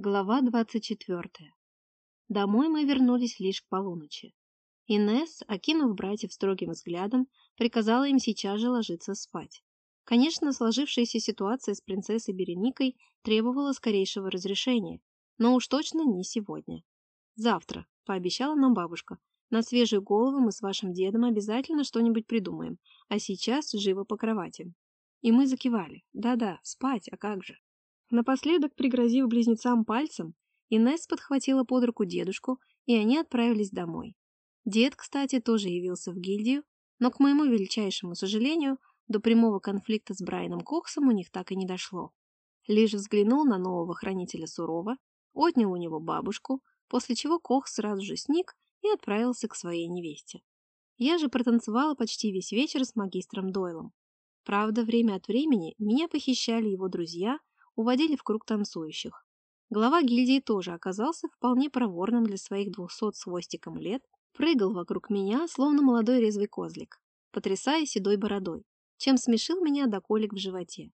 Глава 24. Домой мы вернулись лишь к полуночи. Инесс, окинув братьев строгим взглядом, приказала им сейчас же ложиться спать. Конечно, сложившаяся ситуация с принцессой Береникой требовала скорейшего разрешения, но уж точно не сегодня. Завтра, пообещала нам бабушка, на свежую голову мы с вашим дедом обязательно что-нибудь придумаем, а сейчас живо по кровати. И мы закивали. Да-да, спать, а как же. Напоследок, пригрозив близнецам пальцем, Инесс подхватила под руку дедушку, и они отправились домой. Дед, кстати, тоже явился в гильдию, но, к моему величайшему сожалению, до прямого конфликта с Брайаном Коксом у них так и не дошло. Лишь взглянул на нового хранителя сурово, отнял у него бабушку, после чего Кох сразу же сник и отправился к своей невесте. Я же протанцевала почти весь вечер с магистром Дойлом. Правда, время от времени меня похищали его друзья уводили в круг танцующих. Глава гильдии тоже оказался вполне проворным для своих двухсот с хвостиком лет, прыгал вокруг меня, словно молодой резвый козлик, потрясая седой бородой, чем смешил меня до колик в животе.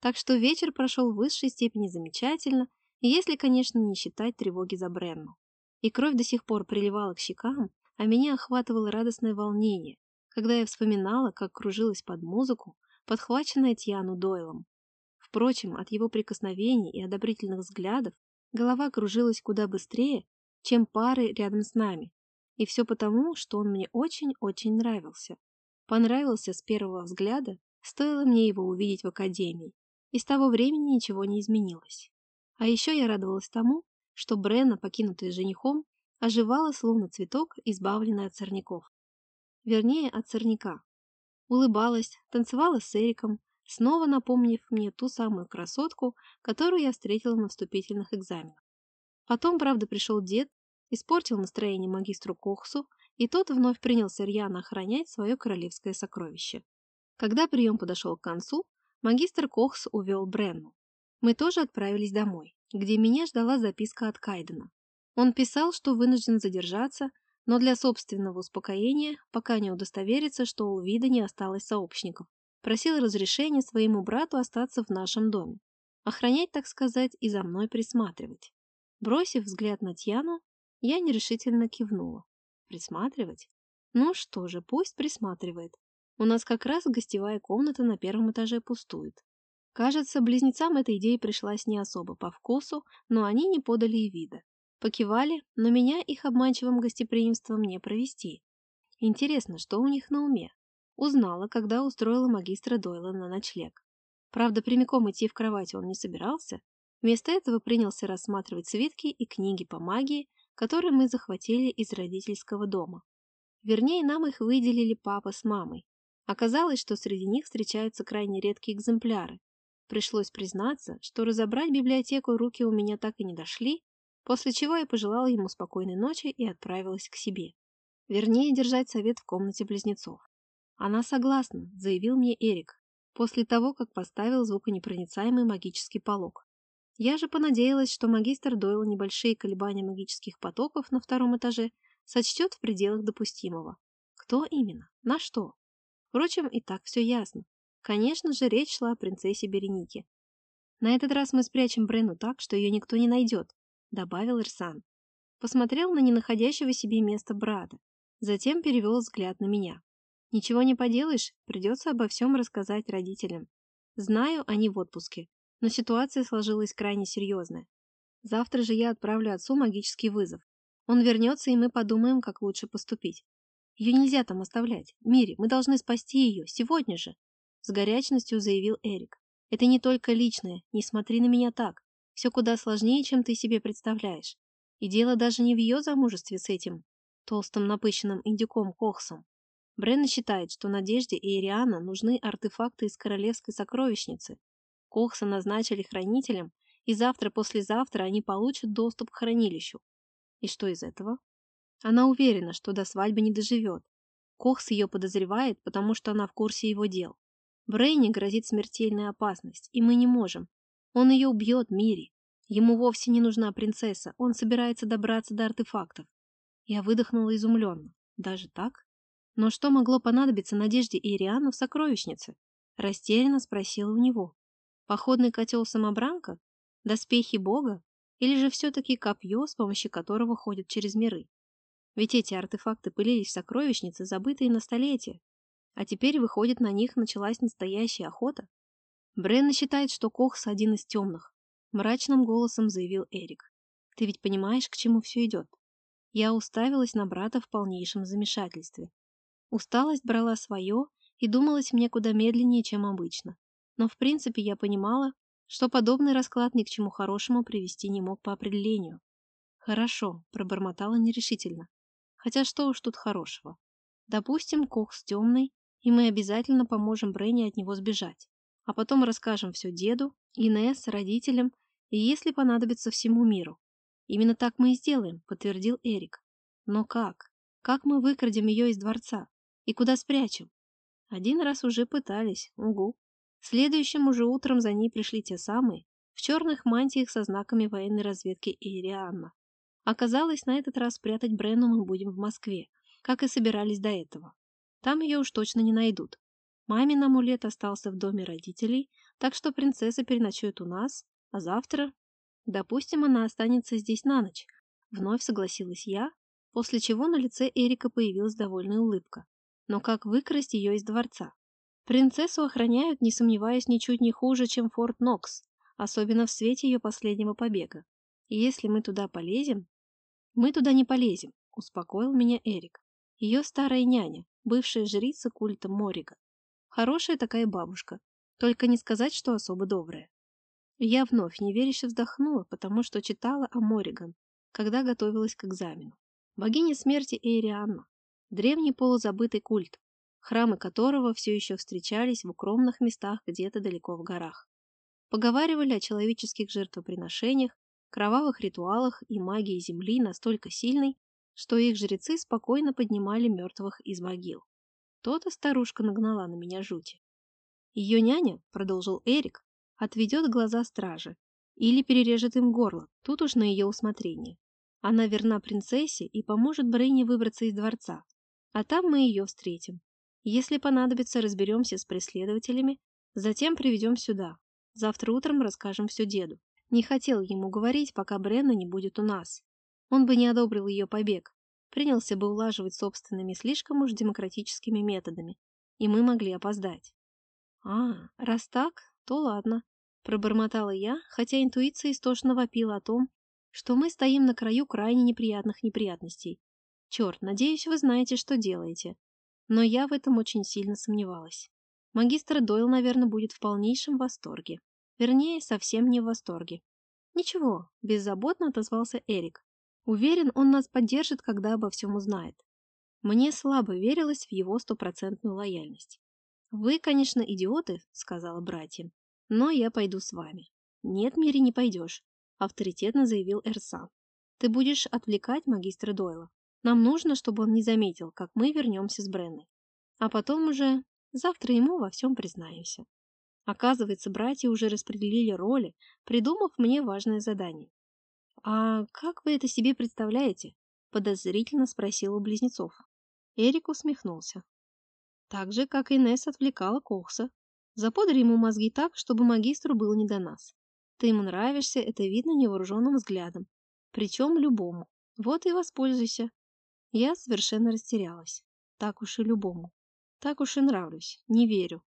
Так что вечер прошел в высшей степени замечательно, если, конечно, не считать тревоги за Бренну. И кровь до сих пор приливала к щекам, а меня охватывало радостное волнение, когда я вспоминала, как кружилась под музыку, подхваченная Тьяну Дойлом, Впрочем, от его прикосновений и одобрительных взглядов голова кружилась куда быстрее, чем пары рядом с нами. И все потому, что он мне очень-очень нравился. Понравился с первого взгляда, стоило мне его увидеть в академии. И с того времени ничего не изменилось. А еще я радовалась тому, что Бренна, покинутая женихом, оживала, словно цветок, избавленный от сорняков. Вернее, от сорняка. Улыбалась, танцевала с Эриком, снова напомнив мне ту самую красотку, которую я встретила на вступительных экзаменах. Потом, правда, пришел дед, испортил настроение магистру Кохсу, и тот вновь принялся рьяно охранять свое королевское сокровище. Когда прием подошел к концу, магистр Кохс увел Бренну. Мы тоже отправились домой, где меня ждала записка от Кайдена. Он писал, что вынужден задержаться, но для собственного успокоения, пока не удостоверится, что у Вида не осталось сообщников просил разрешения своему брату остаться в нашем доме, охранять, так сказать, и за мной присматривать. Бросив взгляд на Тьяну, я нерешительно кивнула. Присматривать? Ну что же, пусть присматривает. У нас как раз гостевая комната на первом этаже пустует. Кажется, близнецам эта идея пришлась не особо по вкусу, но они не подали и вида. Покивали, но меня их обманчивым гостеприимством не провести. Интересно, что у них на уме? Узнала, когда устроила магистра Дойла на ночлег. Правда, прямиком идти в кровать он не собирался. Вместо этого принялся рассматривать свитки и книги по магии, которые мы захватили из родительского дома. Вернее, нам их выделили папа с мамой. Оказалось, что среди них встречаются крайне редкие экземпляры. Пришлось признаться, что разобрать библиотеку руки у меня так и не дошли, после чего я пожелала ему спокойной ночи и отправилась к себе. Вернее, держать совет в комнате близнецов. Она согласна, заявил мне Эрик, после того, как поставил звуконепроницаемый магический полог. Я же понадеялась, что магистр Дойл небольшие колебания магических потоков на втором этаже сочтет в пределах допустимого. Кто именно? На что? Впрочем, и так все ясно. Конечно же, речь шла о принцессе Беренике. На этот раз мы спрячем Брену так, что ее никто не найдет, добавил Ирсан. Посмотрел на ненаходящего себе места брата, затем перевел взгляд на меня. Ничего не поделаешь, придется обо всем рассказать родителям. Знаю, они в отпуске, но ситуация сложилась крайне серьезная. Завтра же я отправлю отцу магический вызов. Он вернется, и мы подумаем, как лучше поступить. Ее нельзя там оставлять. Мири, мы должны спасти ее, сегодня же. С горячностью заявил Эрик. Это не только личное, не смотри на меня так. Все куда сложнее, чем ты себе представляешь. И дело даже не в ее замужестве с этим толстым напыщенным индюком Кохсом. Бренна считает, что Надежде и Ириана нужны артефакты из королевской сокровищницы. Кохса назначили хранителем, и завтра-послезавтра они получат доступ к хранилищу. И что из этого? Она уверена, что до свадьбы не доживет. Кохс ее подозревает, потому что она в курсе его дел. Брейне грозит смертельная опасность, и мы не можем. Он ее убьет, Мири. Ему вовсе не нужна принцесса, он собирается добраться до артефактов. Я выдохнула изумленно. Даже так? Но что могло понадобиться Надежде и Ириану в сокровищнице? Растерянно спросила у него. Походный котел-самобранка? Доспехи бога? Или же все-таки копье, с помощью которого ходят через миры? Ведь эти артефакты пылились в сокровищнице, забытые на столетия. А теперь, выходит, на них началась настоящая охота. Бренна считает, что Кохс один из темных. Мрачным голосом заявил Эрик. Ты ведь понимаешь, к чему все идет? Я уставилась на брата в полнейшем замешательстве. Усталость брала свое, и думалось мне куда медленнее, чем обычно. Но в принципе я понимала, что подобный расклад ни к чему хорошему привести не мог по определению. «Хорошо», — пробормотала нерешительно. «Хотя что уж тут хорошего? Допустим, Кокс темный, и мы обязательно поможем Бренни от него сбежать. А потом расскажем все деду, Инесс, родителям и, если понадобится, всему миру. Именно так мы и сделаем», — подтвердил Эрик. «Но как? Как мы выкрадем ее из дворца? И куда спрячем?» Один раз уже пытались, угу. Следующим уже утром за ней пришли те самые, в черных мантиях со знаками военной разведки Ирианна. Оказалось, на этот раз спрятать Бренну мы будем в Москве, как и собирались до этого. Там ее уж точно не найдут. Мамин амулет остался в доме родителей, так что принцесса переночует у нас, а завтра... Допустим, она останется здесь на ночь. Вновь согласилась я, после чего на лице Эрика появилась довольная улыбка. Но как выкрасть ее из дворца? Принцессу охраняют, не сомневаясь, ничуть не хуже, чем Форт Нокс, особенно в свете ее последнего побега. И если мы туда полезем... Мы туда не полезем, успокоил меня Эрик. Ее старая няня, бывшая жрица культа Морига. Хорошая такая бабушка, только не сказать, что особо добрая. Я вновь неверяще вздохнула, потому что читала о Мориган, когда готовилась к экзамену. Богиня смерти Эйрианна. Древний полузабытый культ, храмы которого все еще встречались в укромных местах где-то далеко в горах. Поговаривали о человеческих жертвоприношениях, кровавых ритуалах и магии земли настолько сильной, что их жрецы спокойно поднимали мертвых из могил. То-то старушка нагнала на меня жути. Ее няня, продолжил Эрик, отведет глаза стражи или перережет им горло, тут уж на ее усмотрение. Она верна принцессе и поможет Брейне выбраться из дворца, а там мы ее встретим. Если понадобится, разберемся с преследователями, затем приведем сюда. Завтра утром расскажем все деду. Не хотел ему говорить, пока Бренна не будет у нас. Он бы не одобрил ее побег, принялся бы улаживать собственными слишком уж демократическими методами, и мы могли опоздать. А, раз так, то ладно, пробормотала я, хотя интуиция истошно вопила о том, что мы стоим на краю крайне неприятных неприятностей. Черт, надеюсь, вы знаете, что делаете. Но я в этом очень сильно сомневалась. Магистр Дойл, наверное, будет в полнейшем восторге. Вернее, совсем не в восторге. Ничего, беззаботно отозвался Эрик. Уверен, он нас поддержит, когда обо всем узнает. Мне слабо верилось в его стопроцентную лояльность. «Вы, конечно, идиоты», — сказала братьям, — «но я пойду с вами». «Нет, Мири, не пойдешь», — авторитетно заявил Эрсан. «Ты будешь отвлекать магистра Дойла. Нам нужно, чтобы он не заметил, как мы вернемся с Бренной. А потом уже завтра ему во всем признаемся. Оказывается, братья уже распределили роли, придумав мне важное задание. «А как вы это себе представляете?» – подозрительно спросил у близнецов. Эрик усмехнулся. Так же, как и Несс отвлекала Кохса. Заподри ему мозги так, чтобы магистру было не до нас. Ты ему нравишься, это видно невооруженным взглядом. Причем любому. Вот и воспользуйся. Я совершенно растерялась. Так уж и любому. Так уж и нравлюсь. Не верю.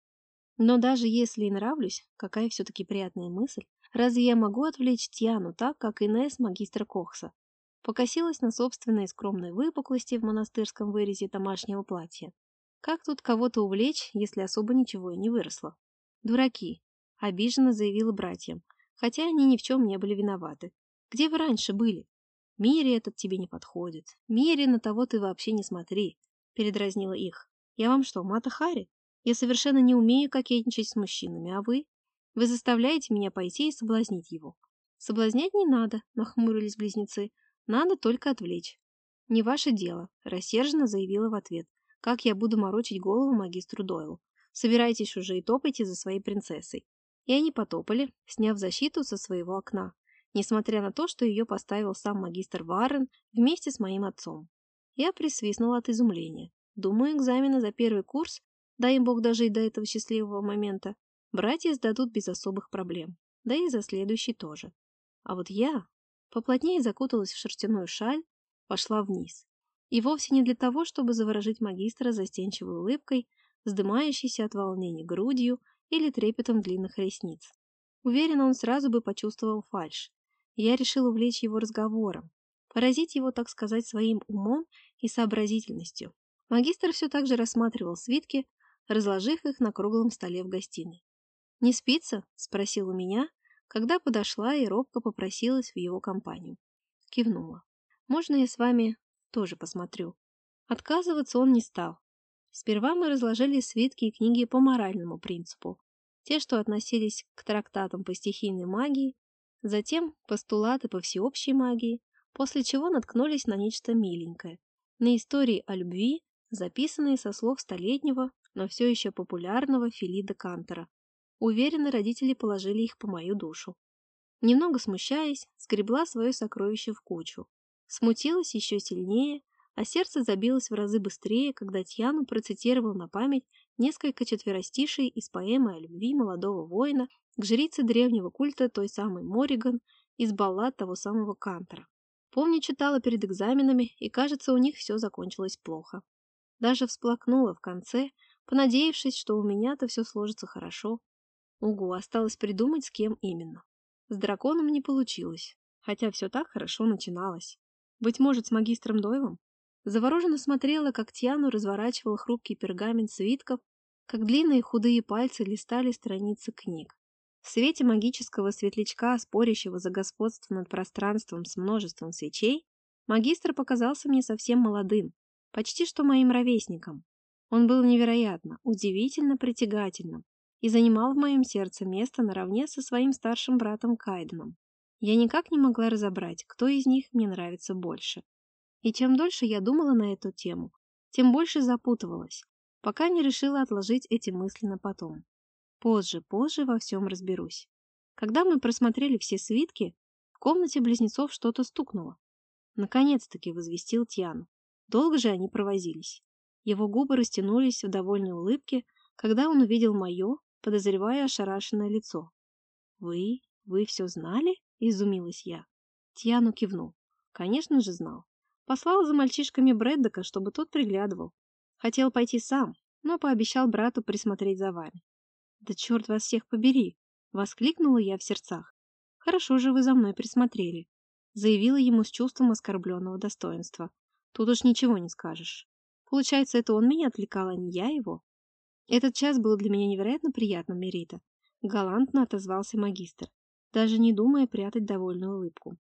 Но даже если и нравлюсь, какая все-таки приятная мысль, разве я могу отвлечь Тьяну так, как Инесс магистра Кохса? Покосилась на собственные скромные выпуклости в монастырском вырезе домашнего платья. Как тут кого-то увлечь, если особо ничего и не выросло? Дураки, обиженно заявила братьям, хотя они ни в чем не были виноваты. Где вы раньше были? Мире этот тебе не подходит. Мире на того ты вообще не смотри, передразнила их. Я вам что, Мата Хари? Я совершенно не умею кокетничать с мужчинами, а вы? Вы заставляете меня пойти и соблазнить его. Соблазнять не надо, нахмурились близнецы. Надо только отвлечь. Не ваше дело, рассерженно заявила в ответ. Как я буду морочить голову магистру Дойлу? Собирайтесь уже и топайте за своей принцессой. И они потопали, сняв защиту со своего окна несмотря на то, что ее поставил сам магистр Варрен вместе с моим отцом. Я присвистнула от изумления. Думаю, экзамены за первый курс, дай им бог дожить до этого счастливого момента, братья сдадут без особых проблем, да и за следующий тоже. А вот я... поплотнее закуталась в шерстяную шаль, пошла вниз. И вовсе не для того, чтобы заворожить магистра застенчивой улыбкой, вздымающейся от волнения грудью или трепетом длинных ресниц. Уверена, он сразу бы почувствовал фальшь. Я решил увлечь его разговором, поразить его, так сказать, своим умом и сообразительностью. Магистр все так же рассматривал свитки, разложив их на круглом столе в гостиной. «Не спится?» — спросил у меня, когда подошла и робко попросилась в его компанию. Кивнула. «Можно я с вами тоже посмотрю?» Отказываться он не стал. Сперва мы разложили свитки и книги по моральному принципу. Те, что относились к трактатам по стихийной магии, затем постулаты по всеобщей магии, после чего наткнулись на нечто миленькое, на истории о любви, записанные со слов столетнего, но все еще популярного Филида Кантера. Уверены, родители положили их по мою душу. Немного смущаясь, сгребла свое сокровище в кучу. Смутилась еще сильнее, а сердце забилось в разы быстрее, когда Тьяну процитировал на память несколько четверостишей из поэмы о любви молодого воина к жрице древнего культа той самой Мориган из баллад того самого Кантера. Помню, читала перед экзаменами, и, кажется, у них все закончилось плохо. Даже всплакнула в конце, понадеявшись, что у меня-то все сложится хорошо. Угу, осталось придумать, с кем именно. С драконом не получилось, хотя все так хорошо начиналось. Быть может, с магистром Дойлом? Завороженно смотрела, как Тьяну разворачивал хрупкий пергамент свитков, как длинные худые пальцы листали страницы книг. В свете магического светлячка, спорящего за господство над пространством с множеством свечей, магистр показался мне совсем молодым, почти что моим ровесником. Он был невероятно, удивительно притягательным и занимал в моем сердце место наравне со своим старшим братом Кайденом. Я никак не могла разобрать, кто из них мне нравится больше. И чем дольше я думала на эту тему, тем больше запутывалась, пока не решила отложить эти мысли на потом. Позже, позже во всем разберусь. Когда мы просмотрели все свитки, в комнате близнецов что-то стукнуло. Наконец-таки возвестил Тьян. Долго же они провозились. Его губы растянулись в довольной улыбке, когда он увидел мое, подозревая ошарашенное лицо. «Вы... вы все знали?» — изумилась я. Тьяну кивнул. Конечно же знал. Послал за мальчишками Брэддока, чтобы тот приглядывал. Хотел пойти сам, но пообещал брату присмотреть за вами. «Да черт вас всех побери!» — воскликнула я в сердцах. «Хорошо же вы за мной присмотрели», — заявила ему с чувством оскорбленного достоинства. «Тут уж ничего не скажешь. Получается, это он меня отвлекал, а не я его?» Этот час был для меня невероятно приятным, Мерита. Галантно отозвался магистр, даже не думая прятать довольную улыбку.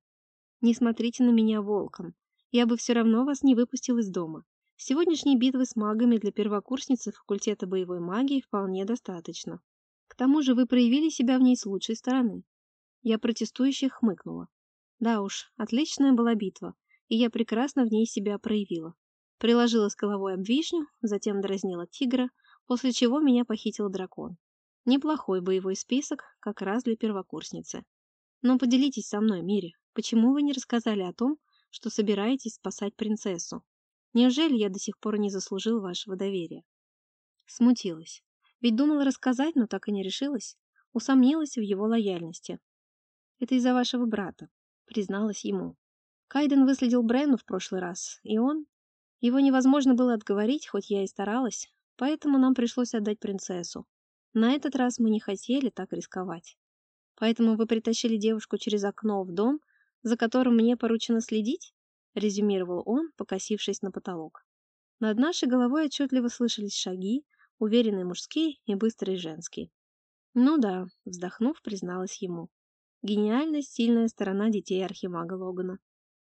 «Не смотрите на меня волком. Я бы все равно вас не выпустил из дома. Сегодняшней битвы с магами для первокурсницы факультета боевой магии вполне достаточно. К тому же вы проявили себя в ней с лучшей стороны. Я протестующе хмыкнула. Да уж, отличная была битва, и я прекрасно в ней себя проявила. Приложила с головой об вишню, затем дразнила тигра, после чего меня похитил дракон. Неплохой боевой список, как раз для первокурсницы. Но поделитесь со мной, Мири, почему вы не рассказали о том, что собираетесь спасать принцессу? Неужели я до сих пор не заслужил вашего доверия? Смутилась. Ведь думала рассказать, но так и не решилась. Усомнилась в его лояльности. Это из-за вашего брата, призналась ему. Кайден выследил Бренну в прошлый раз, и он... Его невозможно было отговорить, хоть я и старалась, поэтому нам пришлось отдать принцессу. На этот раз мы не хотели так рисковать. Поэтому вы притащили девушку через окно в дом, за которым мне поручено следить? резюмировал он, покосившись на потолок. Над нашей головой отчетливо слышались шаги, уверенные мужские и быстрые женские. Ну да, вздохнув, призналась ему. Гениальность – сильная сторона детей Архимага Логана.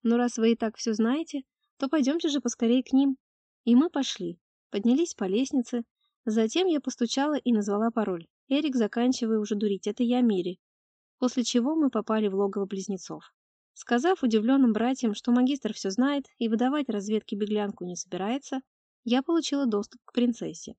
Но раз вы и так все знаете, то пойдемте же поскорее к ним. И мы пошли, поднялись по лестнице. Затем я постучала и назвала пароль. Эрик, заканчивая уже дурить, это я Мири. После чего мы попали в логово близнецов. Сказав удивленным братьям, что магистр все знает и выдавать разведке беглянку не собирается, я получила доступ к принцессе.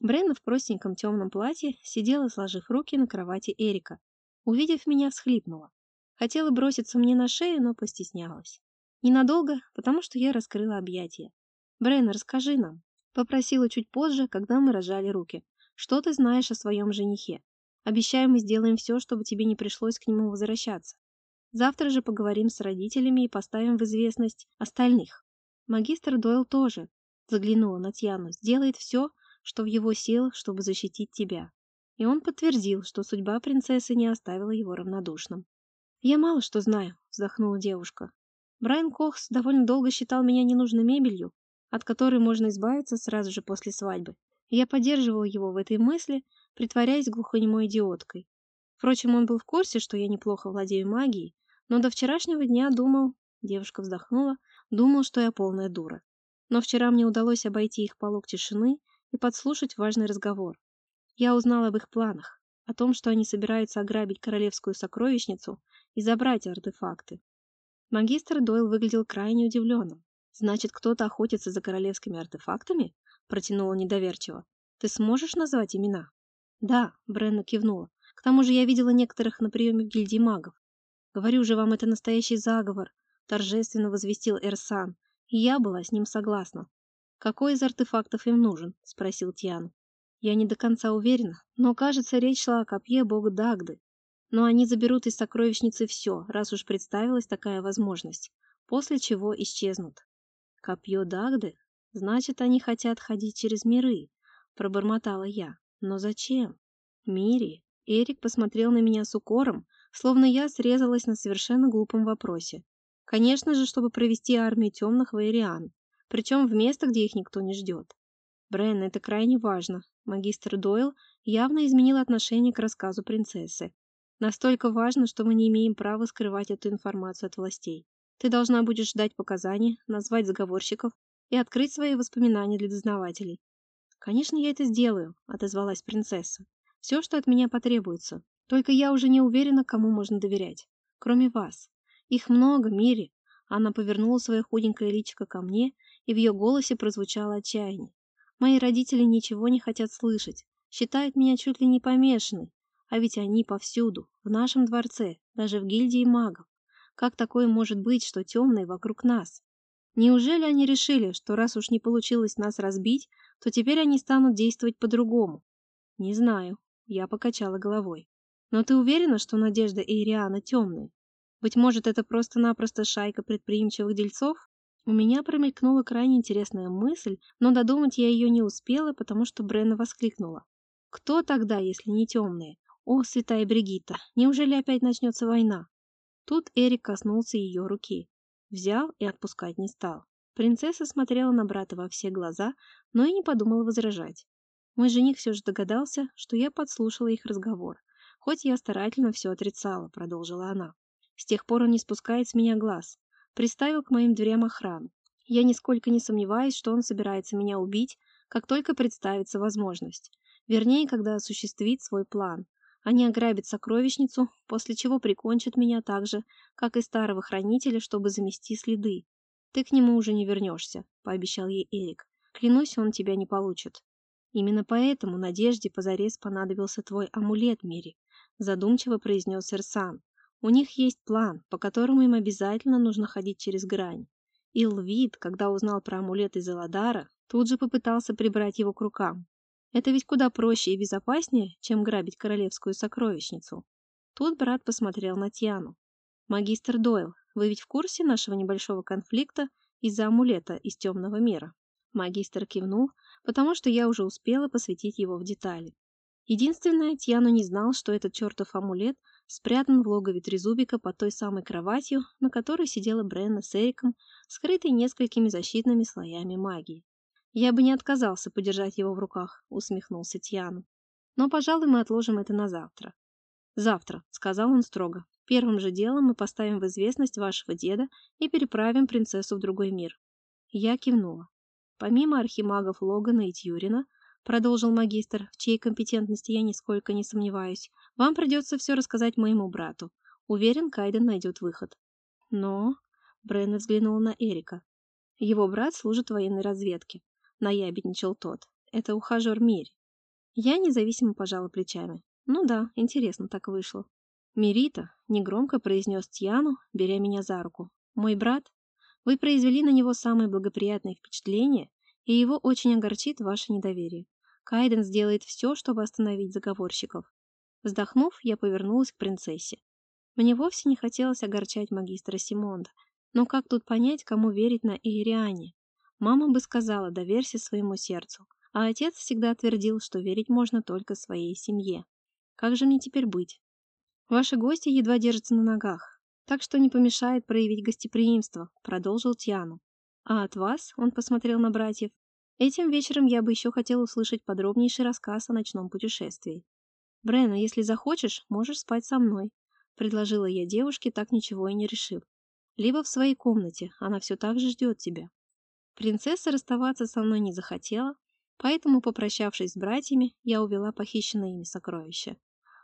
Бренна в простеньком темном платье сидела, сложив руки на кровати Эрика. Увидев меня, всхлипнула. Хотела броситься мне на шею, но постеснялась. Ненадолго, потому что я раскрыла объятия. «Бренна, расскажи нам», — попросила чуть позже, когда мы рожали руки. «Что ты знаешь о своем женихе? Обещаю, мы сделаем все, чтобы тебе не пришлось к нему возвращаться». Завтра же поговорим с родителями и поставим в известность остальных. Магистр Дойл тоже, заглянула на Тьяну, сделает все, что в его силах, чтобы защитить тебя. И он подтвердил, что судьба принцессы не оставила его равнодушным. «Я мало что знаю», — вздохнула девушка. «Брайан Кохс довольно долго считал меня ненужной мебелью, от которой можно избавиться сразу же после свадьбы. Я поддерживала его в этой мысли, притворяясь глухонемой идиоткой. Впрочем, он был в курсе, что я неплохо владею магией, но до вчерашнего дня думал, девушка вздохнула, думал, что я полная дура. Но вчера мне удалось обойти их полог тишины и подслушать важный разговор. Я узнал об их планах, о том, что они собираются ограбить королевскую сокровищницу и забрать артефакты. Магистр Дойл выглядел крайне удивленным. «Значит, кто-то охотится за королевскими артефактами?» — протянула недоверчиво. «Ты сможешь назвать имена?» «Да», — Бренна кивнула. «К тому же я видела некоторых на приеме в гильдии магов. Говорю же вам, это настоящий заговор», — торжественно возвестил Эрсан, я была с ним согласна. «Какой из артефактов им нужен?» — спросил Тиан. «Я не до конца уверена, но, кажется, речь шла о копье бога Дагды. Но они заберут из сокровищницы все, раз уж представилась такая возможность, после чего исчезнут. Копье Дагды? Значит, они хотят ходить через миры, пробормотала я. Но зачем? Мири? Эрик посмотрел на меня с укором, словно я срезалась на совершенно глупом вопросе. Конечно же, чтобы провести армию темных в Эриан, причем в место, где их никто не ждет. Брен, это крайне важно. Магистр Дойл явно изменил отношение к рассказу принцессы. Настолько важно, что мы не имеем права скрывать эту информацию от властей. Ты должна будешь ждать показаний, назвать заговорщиков и открыть свои воспоминания для дознавателей. «Конечно, я это сделаю», — отозвалась принцесса. «Все, что от меня потребуется. Только я уже не уверена, кому можно доверять. Кроме вас. Их много, Мири». Она повернула свое худенькое личико ко мне, и в ее голосе прозвучало отчаяние. «Мои родители ничего не хотят слышать, считают меня чуть ли не помешанной, а ведь они повсюду, в нашем дворце, даже в гильдии магов. Как такое может быть, что темные вокруг нас? Неужели они решили, что раз уж не получилось нас разбить, то теперь они станут действовать по-другому? Не знаю. Я покачала головой. Но ты уверена, что Надежда и Ириана темные? Быть может, это просто-напросто шайка предприимчивых дельцов? У меня промелькнула крайне интересная мысль, но додумать я ее не успела, потому что Бренна воскликнула. Кто тогда, если не темные? О, святая Бригитта, неужели опять начнется война? Тут Эрик коснулся ее руки. Взял и отпускать не стал. Принцесса смотрела на брата во все глаза, но и не подумала возражать. Мой жених все же догадался, что я подслушала их разговор. Хоть я старательно все отрицала, продолжила она. С тех пор он не спускает с меня глаз. Приставил к моим дверям охрану. Я нисколько не сомневаюсь, что он собирается меня убить, как только представится возможность. Вернее, когда осуществит свой план. Они ограбят сокровищницу, после чего прикончат меня так же, как и старого хранителя, чтобы замести следы. Ты к нему уже не вернешься, пообещал ей Эрик. Клянусь, он тебя не получит. Именно поэтому Надежде позарез понадобился твой амулет, Мири, задумчиво произнес Ирсан. У них есть план, по которому им обязательно нужно ходить через грань. Илвид, когда узнал про амулет из Эладара, тут же попытался прибрать его к рукам. Это ведь куда проще и безопаснее, чем грабить королевскую сокровищницу. Тут брат посмотрел на Тиану. «Магистр Дойл, вы ведь в курсе нашего небольшого конфликта из-за амулета из темного мира?» Магистр кивнул, потому что я уже успела посвятить его в детали. Единственное, Тьяну не знал, что этот чертов амулет спрятан в логове Трезубика под той самой кроватью, на которой сидела Бренна с Эриком, скрытой несколькими защитными слоями магии. «Я бы не отказался подержать его в руках», — усмехнулся Тьяну. «Но, пожалуй, мы отложим это на завтра». «Завтра», — сказал он строго. «Первым же делом мы поставим в известность вашего деда и переправим принцессу в другой мир». Я кивнула. Помимо архимагов Логана и Тьюрина, продолжил магистр, в чьей компетентности я нисколько не сомневаюсь, вам придется все рассказать моему брату. Уверен, Кайден найдет выход. Но... Бренна взглянула на Эрика. Его брат служит в военной разведке. — наябедничал тот. «Это ухажер Мири». Я независимо пожала плечами. «Ну да, интересно так вышло». «Мирита», — негромко произнес Тьяну, беря меня за руку. «Мой брат, вы произвели на него самое благоприятное впечатление, и его очень огорчит ваше недоверие. Кайден сделает все, чтобы остановить заговорщиков». Вздохнув, я повернулась к принцессе. Мне вовсе не хотелось огорчать магистра Симонда, но как тут понять, кому верить на Иериане? Мама бы сказала, доверься своему сердцу, а отец всегда твердил, что верить можно только своей семье. Как же мне теперь быть? Ваши гости едва держатся на ногах, так что не помешает проявить гостеприимство, продолжил Тиану. А от вас, он посмотрел на братьев, этим вечером я бы еще хотел услышать подробнейший рассказ о ночном путешествии. Брена, если захочешь, можешь спать со мной, предложила я девушке, так ничего и не решив. Либо в своей комнате, она все так же ждет тебя. Принцесса расставаться со мной не захотела, поэтому, попрощавшись с братьями, я увела похищенное ими сокровище.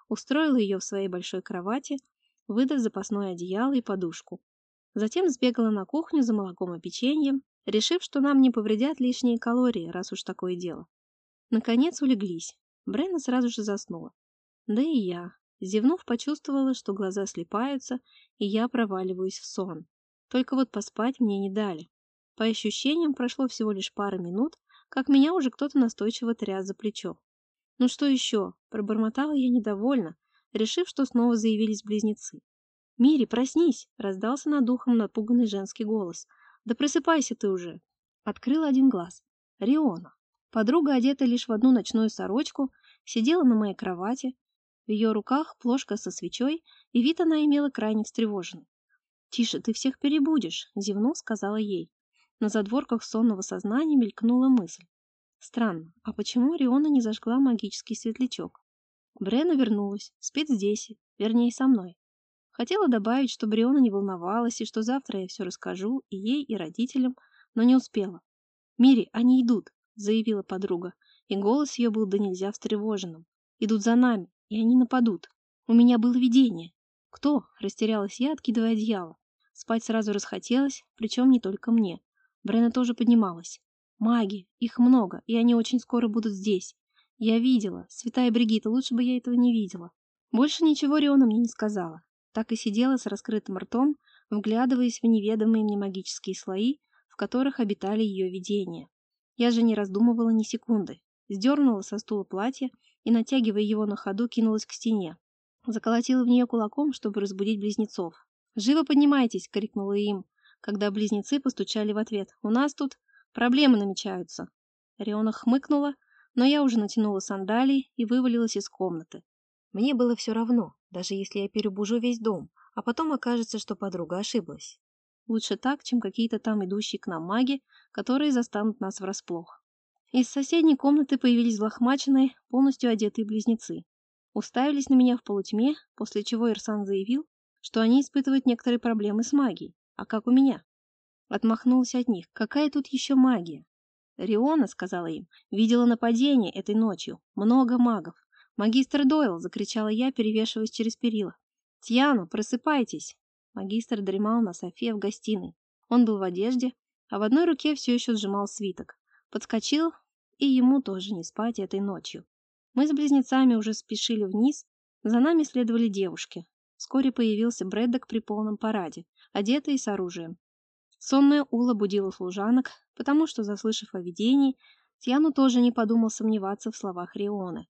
Устроила ее в своей большой кровати, выдав запасное одеяло и подушку. Затем сбегала на кухню за молоком и печеньем, решив, что нам не повредят лишние калории, раз уж такое дело. Наконец улеглись. Брена сразу же заснула. Да и я, зевнув, почувствовала, что глаза слепаются, и я проваливаюсь в сон. Только вот поспать мне не дали. По ощущениям, прошло всего лишь пара минут, как меня уже кто-то настойчиво тряс за плечо. «Ну что еще?» – пробормотала я недовольно, решив, что снова заявились близнецы. «Мири, проснись!» – раздался над ухом напуганный женский голос. «Да просыпайся ты уже!» Открыл один глаз. Риона. Подруга, одета лишь в одну ночную сорочку, сидела на моей кровати. В ее руках плошка со свечой, и вид она имела крайне встревоженный. «Тише, ты всех перебудешь», — зевнув, сказала ей. На задворках сонного сознания мелькнула мысль. Странно, а почему Риона не зажгла магический светлячок? Брена вернулась, спит здесь, вернее, со мной. Хотела добавить, что Бриона не волновалась, и что завтра я все расскажу и ей, и родителям, но не успела. «Мири, они идут», — заявила подруга, и голос ее был до нельзя встревоженным. «Идут за нами, и они нападут. У меня было видение». «Кто?» — растерялась я, откидывая одеяло. Спать сразу расхотелось, причем не только мне. Брена тоже поднималась. Маги, их много, и они очень скоро будут здесь. Я видела, святая Бригитта, лучше бы я этого не видела. Больше ничего Риона мне не сказала. Так и сидела с раскрытым ртом, вглядываясь в неведомые мне магические слои, в которых обитали ее видения. Я же не раздумывала ни секунды. Сдернула со стула платье и, натягивая его на ходу, кинулась к стене. Заколотила в нее кулаком, чтобы разбудить близнецов. «Живо поднимайтесь!» — крикнула им, когда близнецы постучали в ответ. «У нас тут проблемы намечаются». Риона хмыкнула, но я уже натянула сандалии и вывалилась из комнаты. Мне было все равно, даже если я перебужу весь дом, а потом окажется, что подруга ошиблась. Лучше так, чем какие-то там идущие к нам маги, которые застанут нас врасплох. Из соседней комнаты появились лохмаченные, полностью одетые близнецы. Уставились на меня в полутьме, после чего Ирсан заявил, что они испытывают некоторые проблемы с магией. А как у меня? Отмахнулся от них. Какая тут еще магия? Риона, сказала им, видела нападение этой ночью. Много магов. Магистр Дойл, закричала я, перевешиваясь через перила. Тьяну, просыпайтесь. Магистр дремал на софе в гостиной. Он был в одежде, а в одной руке все еще сжимал свиток. Подскочил, и ему тоже не спать этой ночью. Мы с близнецами уже спешили вниз, за нами следовали девушки. Вскоре появился Брэддок при полном параде одетые с оружием. Сонная Ула будила служанок, потому что, заслышав о видении, Тьяну тоже не подумал сомневаться в словах Рионы.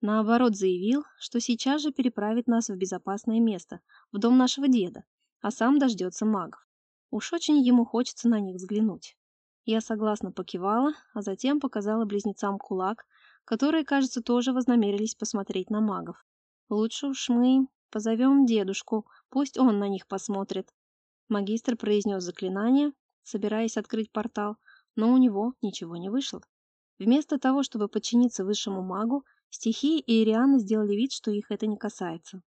Наоборот, заявил, что сейчас же переправит нас в безопасное место, в дом нашего деда, а сам дождется магов. Уж очень ему хочется на них взглянуть. Я согласно покивала, а затем показала близнецам кулак, которые, кажется, тоже вознамерились посмотреть на магов. Лучше уж мы позовем дедушку, пусть он на них посмотрит, Магистр произнес заклинание, собираясь открыть портал, но у него ничего не вышло. Вместо того, чтобы подчиниться высшему магу, стихии и Ирианы сделали вид, что их это не касается.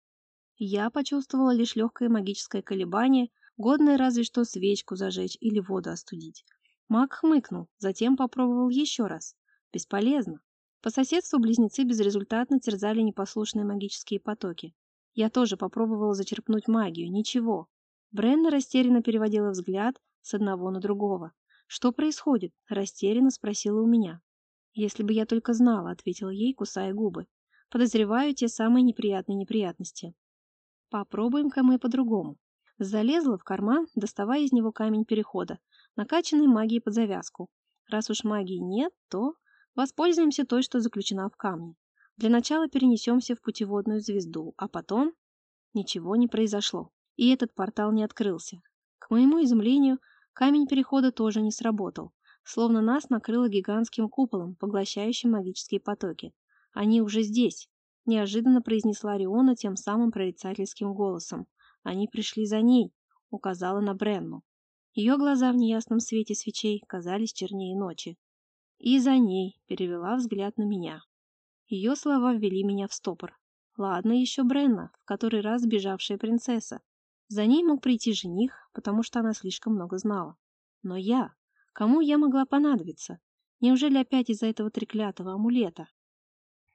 Я почувствовала лишь легкое магическое колебание, годное разве что свечку зажечь или воду остудить. Маг хмыкнул, затем попробовал еще раз. Бесполезно. По соседству близнецы безрезультатно терзали непослушные магические потоки. Я тоже попробовала зачерпнуть магию, ничего. Бренна растерянно переводила взгляд с одного на другого. «Что происходит?» – растерянно спросила у меня. «Если бы я только знала», – ответила ей, кусая губы. «Подозреваю те самые неприятные неприятности». «Попробуем-ка мы по-другому». Залезла в карман, доставая из него камень перехода, накачанный магией под завязку. Раз уж магии нет, то воспользуемся той, что заключена в камне. Для начала перенесемся в путеводную звезду, а потом Ничего не произошло, и этот портал не открылся. К моему изумлению, камень перехода тоже не сработал, словно нас накрыло гигантским куполом, поглощающим магические потоки. Они уже здесь, неожиданно произнесла Риона тем самым прорицательским голосом. Они пришли за ней, указала на Бренну. Ее глаза в неясном свете свечей казались чернее ночи. И за ней перевела взгляд на меня. Ее слова ввели меня в стопор. Ладно еще Бренна, в который раз сбежавшая принцесса. За ней мог прийти жених, потому что она слишком много знала. Но я? Кому я могла понадобиться? Неужели опять из-за этого треклятого амулета?